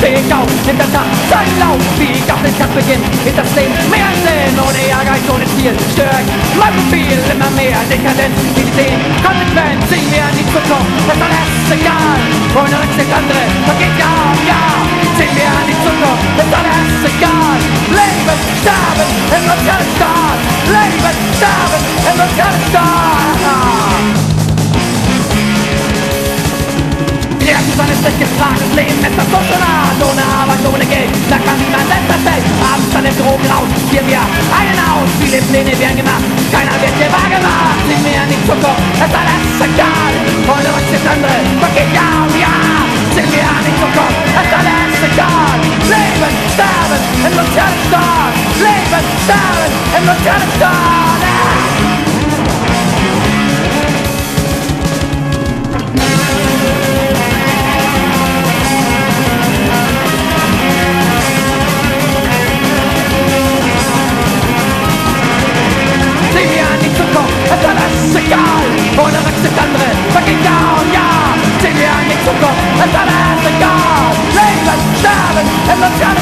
steh ich auf, nimm das Tag, sein Lauf, wie auf den Tag beginn, ist das Leben mehr Sinn, ohne Ehrgeiz, ohne Ziel, stört mein Profil immer mehr dekadent, wie die Sehen, konsequent, sing mir an die Zukunft, das? Alles egal, ohne Rücksicht andere, Gefragt, das Leben ist das so schon hart, ohne Arbeit, ohne Geld, da kann niemand etwas fällt. Abends an Drogen raus, hier wir einen aus, viele Pläne werden gemacht, keiner wird hier wahr gemacht, sieh mir nicht Zukunft, ist alles egal, ohne uns ist andere, vergeht ja um ja, sieh mir nicht Zukunft, ist alles egal, Leben, sterben, im sozialen Staat, Leben, sterben, im sozialen Staat, egal. Leben,